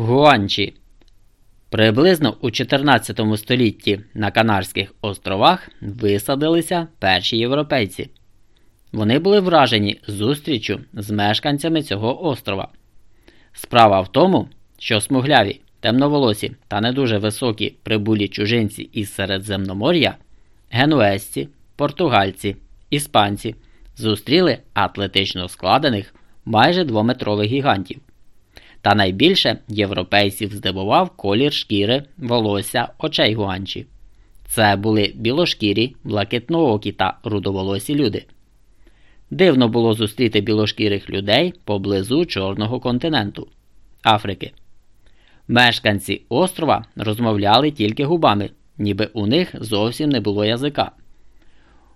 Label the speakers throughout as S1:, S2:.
S1: Гуанчі. Приблизно у 14 столітті на Канарських островах висадилися перші європейці. Вони були вражені зустрічю з мешканцями цього острова. Справа в тому, що смугляві, темноволосі та не дуже високі прибулі чужинці із Середземномор'я, генуезці, португальці, іспанці зустріли атлетично складених майже двометрових гігантів. Та найбільше європейців здивував колір шкіри, волосся, очей гуанчі. Це були білошкірі, блакитноокі та рудоволосі люди. Дивно було зустріти білошкірих людей поблизу Чорного континенту Африки. Мешканці острова розмовляли тільки губами, ніби у них зовсім не було язика.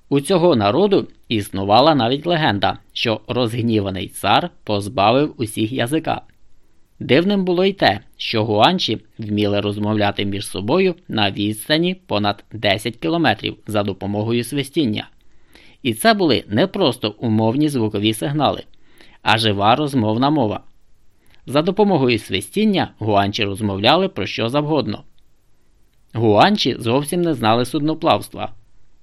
S1: У цього народу існувала навіть легенда, що розгніваний цар позбавив усіх язика. Дивним було й те, що гуанчі вміли розмовляти між собою на відстані понад 10 кілометрів за допомогою свистіння. І це були не просто умовні звукові сигнали, а жива розмовна мова. За допомогою свистіння гуанчі розмовляли про що завгодно. Гуанчі зовсім не знали судноплавства.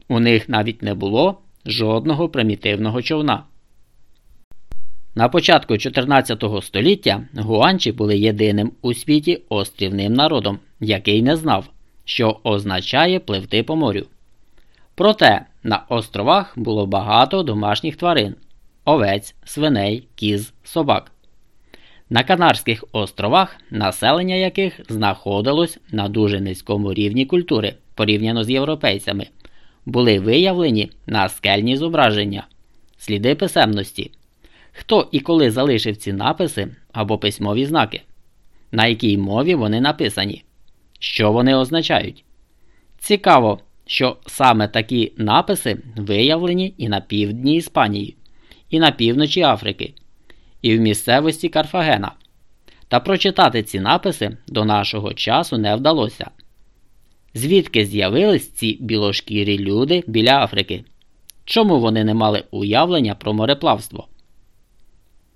S1: У них навіть не було жодного примітивного човна. На початку 14 століття гуанчі були єдиним у світі острівним народом, який не знав, що означає пливти по морю. Проте на островах було багато домашніх тварин овець, свиней, кіз, собак. На Канарських островах, населення яких знаходилось на дуже низькому рівні культури порівняно з європейцями, були виявлені на скельні зображення, сліди писемності, хто і коли залишив ці написи або письмові знаки, на якій мові вони написані, що вони означають. Цікаво, що саме такі написи виявлені і на півдні Іспанії, і на півночі Африки, і в місцевості Карфагена. Та прочитати ці написи до нашого часу не вдалося. Звідки з'явились ці білошкірі люди біля Африки? Чому вони не мали уявлення про мореплавство?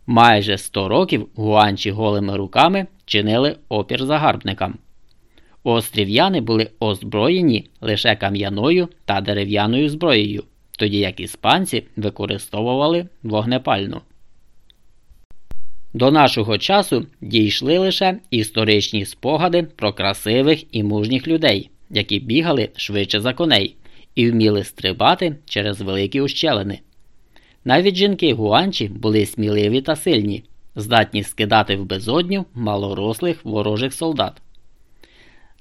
S1: Майже 100 років гуанчі голими руками чинили опір загарбникам. Острів'яни були озброєні лише кам'яною та дерев'яною зброєю, тоді як іспанці використовували вогнепальну. До нашого часу дійшли лише історичні спогади про красивих і мужніх людей, які бігали швидше за коней і вміли стрибати через великі ущелини. Навіть жінки гуанчі були сміливі та сильні, здатні скидати в безодню малорослих ворожих солдат.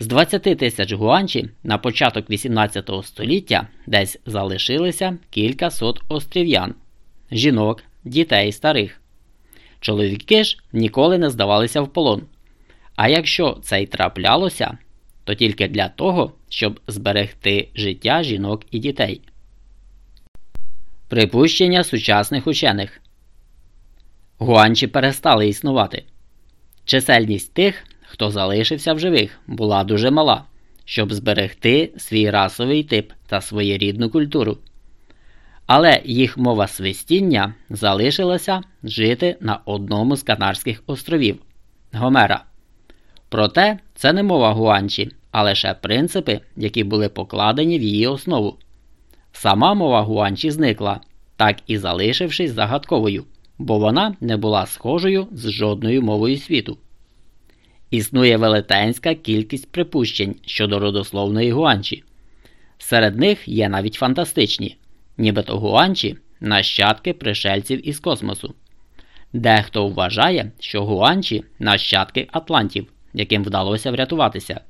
S1: З 20 тисяч гуанчі на початок 18 століття десь залишилися кілька сот острів'ян, жінок, дітей, старих. Чоловіки ж ніколи не здавалися в полон. А якщо це й траплялося, то тільки для того, щоб зберегти життя жінок і дітей. Припущення сучасних учених Гуанчі перестали існувати. Чисельність тих, хто залишився в живих, була дуже мала, щоб зберегти свій расовий тип та своєрідну культуру. Але їх мова свистіння залишилася жити на одному з Канарських островів Гомера. Проте це не мова гуанчі, а лише принципи, які були покладені в її основу. Сама мова гуанчі зникла, так і залишившись загадковою, бо вона не була схожою з жодною мовою світу. Існує велетенська кількість припущень щодо родословної гуанчі. Серед них є навіть фантастичні, нібито гуанчі нащадки пришельців із космосу. Дехто вважає, що гуанчі нащадки атлантів, яким вдалося врятуватися.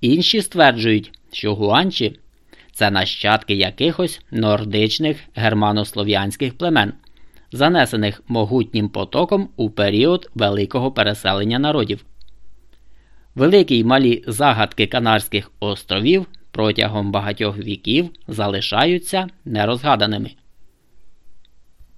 S1: Інші стверджують, що гуанчі це нащадки якихось нордичних германослов'янських племен, занесених могутнім потоком у період великого переселення народів. Великі й малі загадки Канарських островів протягом багатьох віків залишаються нерозгаданими.